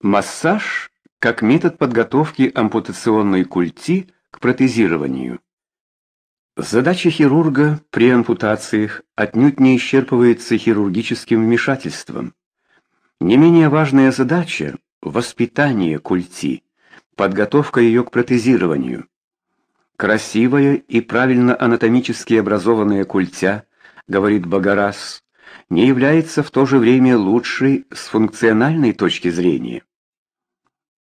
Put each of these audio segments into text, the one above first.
Массаж как метод подготовки ампутационной культи к протезированию. Задача хирурга при ампутациях отнюдь не исчерпывается хирургическим вмешательством. Не менее важная задача воспитание культи, подготовка ее к протезированию. Красивая и правильно анатомически образованная культя, говорит Багарас, не является в то же время лучшей с функциональной точки зрения.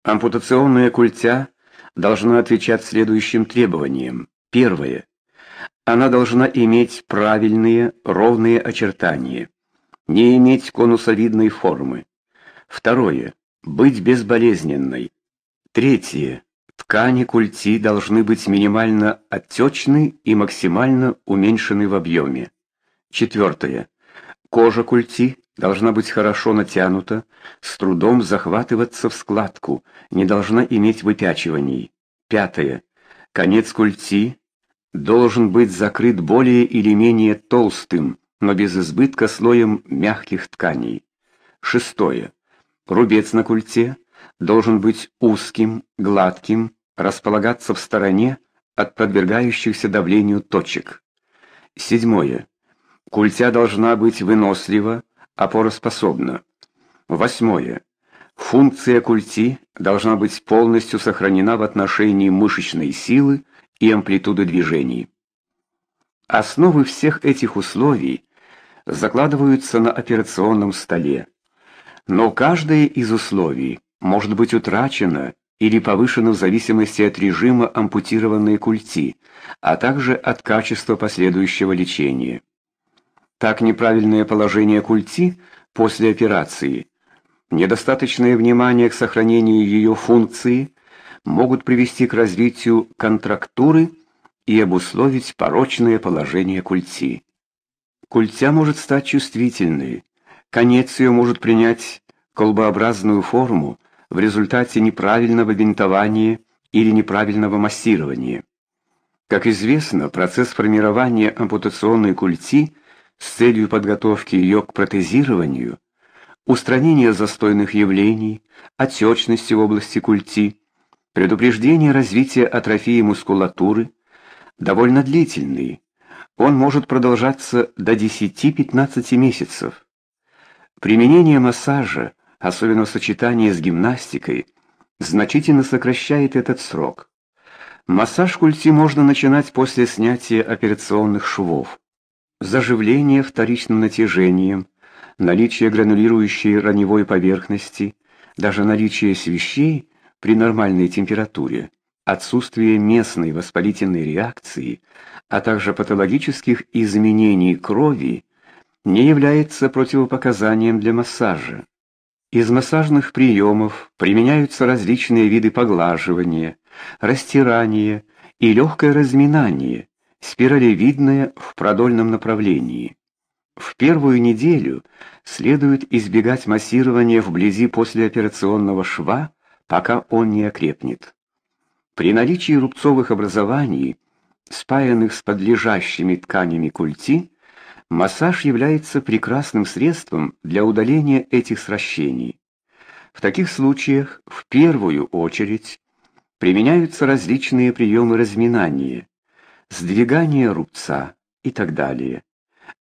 Ампутационная культя должна отвечать следующим требованиям. Первое. Она должна иметь правильные, ровные очертания, не иметь конусовидной формы. Второе. Быть безболезненной. Третье. Ткани культи должны быть минимально отечны и максимально уменьшены в объеме. Четвертое. Кожа культи должна быть хорошо натянута, с трудом захватываться в складку, не должна иметь выпячиваний. Пятое. Конец культи должен быть закрыт более или менее толстым, но без избытка слоем мягких тканей. Шестое. Рубец на культе должен быть узким, гладким, располагаться в стороне от подвергающихся давлению точек. Седьмое. Культя должна быть вынослива, опороспособна. Восьмое. Функция культи должна быть полностью сохранена в отношении мышечной силы и амплитуды движений. Основы всех этих условий закладываются на операционном столе. Но каждое из условий может быть утрачено или повышено в зависимости от режима ампутированной культи, а также от качества последующего лечения. Так неправильное положение культи после операции, недостаточное внимание к сохранению ее функции могут привести к развитию контрактуры и обусловить порочное положение культи. Культя может стать чувствительной, конец ее может принять колбообразную форму в результате неправильного бинтования или неправильного массирования. Как известно, процесс формирования ампутационной культи – с целью подготовки ее к протезированию, устранения застойных явлений, отечности в области культи, предупреждения развития атрофии мускулатуры, довольно длительный. Он может продолжаться до 10-15 месяцев. Применение массажа, особенно в сочетании с гимнастикой, значительно сокращает этот срок. Массаж культи можно начинать после снятия операционных швов заживление вторичным натяжением, наличие гранулирующей раневой поверхности, даже наличие свещей при нормальной температуре, отсутствие местной воспалительной реакции, а также патологических изменений крови не является противопоказанием для массажа. Из массажных приемов применяются различные виды поглаживания, растирания и легкое разминание, спиралевидная в продольном направлении. В первую неделю следует избегать массирования вблизи послеоперационного шва, пока он не окрепнет. При наличии рубцовых образований, спаянных с подлежащими тканями культи, массаж является прекрасным средством для удаления этих сращений. В таких случаях в первую очередь применяются различные приемы разминания, сдвигание рубца и так далее.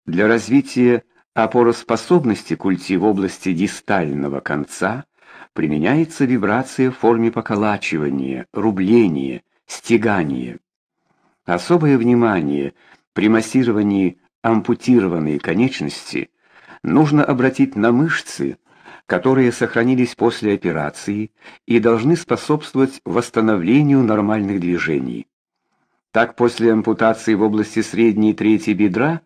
Для развития опороспособности культи в области дистального конца применяется вибрация в форме поколачивания, рубления, стягания. Особое внимание при массировании ампутированной конечности нужно обратить на мышцы, которые сохранились после операции и должны способствовать восстановлению нормальных движений. Так, после ампутации в области средней трети бедра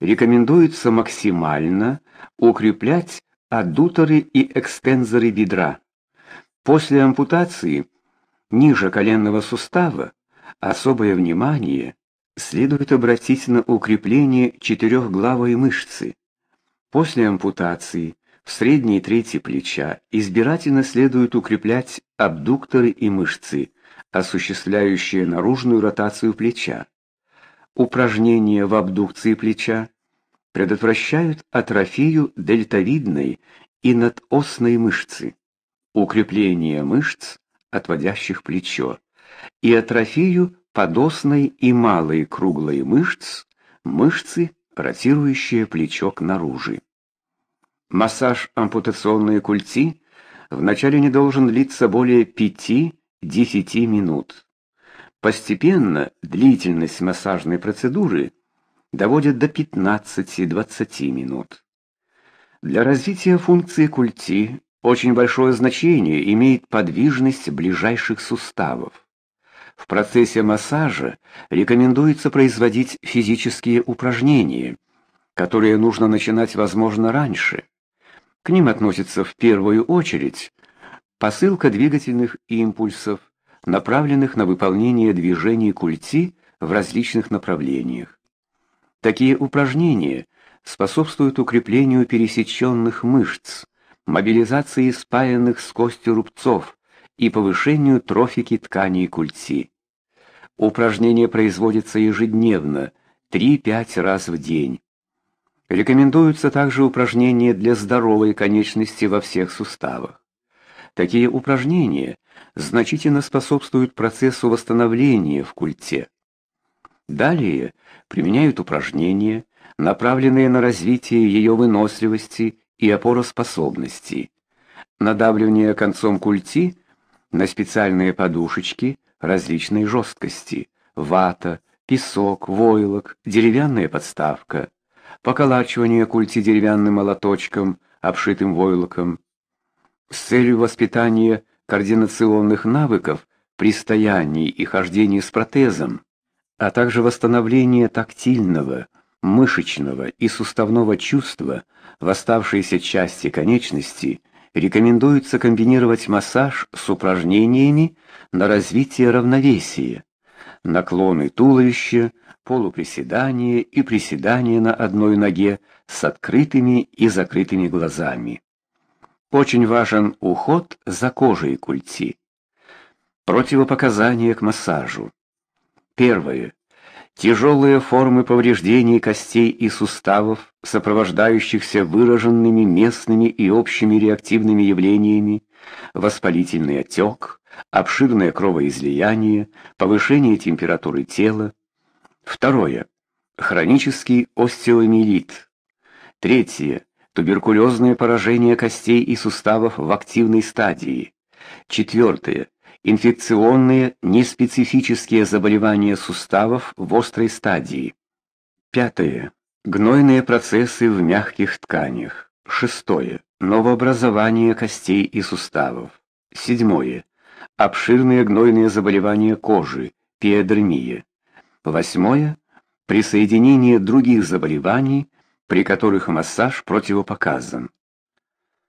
рекомендуется максимально укреплять аддуторы и экстензоры бедра. После ампутации ниже коленного сустава особое внимание следует обратить на укрепление четырехглавой мышцы. После ампутации в средней трети плеча избирательно следует укреплять абдукторы и мышцы осуществляющее наружную ротацию плеча. Упражнения в абдукции плеча предотвращают атрофию дельтовидной и надосной мышцы. укрепление мышц, отводящих плечо, и атрофию подосной и малой круглой мышц, мышцы, ротирующие плечо к наружи. Массаж ампутационной культи вначале не должен длиться более 5-10 минут. Постепенно длительность массажной процедуры доводят до 15-20 минут. Для развития функции культи очень большое значение имеет подвижность ближайших суставов. В процессе массажа рекомендуется производить физические упражнения, которые нужно начинать, возможно, раньше. К ним относится в первую очередь посылка двигательных импульсов, направленных на выполнение движений культи в различных направлениях. Такие упражнения способствуют укреплению пересеченных мышц, мобилизации спаянных с костью рубцов, и повышению трофики тканей культи. Упражнение производится ежедневно, 3-5 раз в день. Рекомендуются также упражнения для здоровой конечности во всех суставах. Такие упражнения значительно способствуют процессу восстановления в культе. Далее применяют упражнения, направленные на развитие ее выносливости и опороспособности. Надавливание концом культи на специальные подушечки различной жесткости, вата, песок, войлок, деревянная подставка, поколачивание культи деревянным молоточком, обшитым войлоком, с целью воспитания координационных навыков при стоянии и хождении с протезом, а также восстановления тактильного, мышечного и суставного чувства в оставшейся части конечности – рекомендуется комбинировать массаж с упражнениями на развитие равновесия, наклоны туловища, полуприседания и приседания на одной ноге с открытыми и закрытыми глазами. Очень важен уход за кожей культи. Противопоказания к массажу. Первое. Тяжелые формы повреждений костей и суставов, сопровождающихся выраженными местными и общими реактивными явлениями, воспалительный отек, обширное кровоизлияние, повышение температуры тела. Второе. Хронический остеомиелит. Третье. Туберкулезное поражение костей и суставов в активной стадии. Четвертое инфекционные неспецифические заболевания суставов в острой стадии. Пятое. Гнойные процессы в мягких тканях. Шестое. Новообразование костей и суставов. Седьмое. Обширные гнойные заболевания кожи, пиодермия. Восьмое. Присоединение других заболеваний, при которых массаж противопоказан.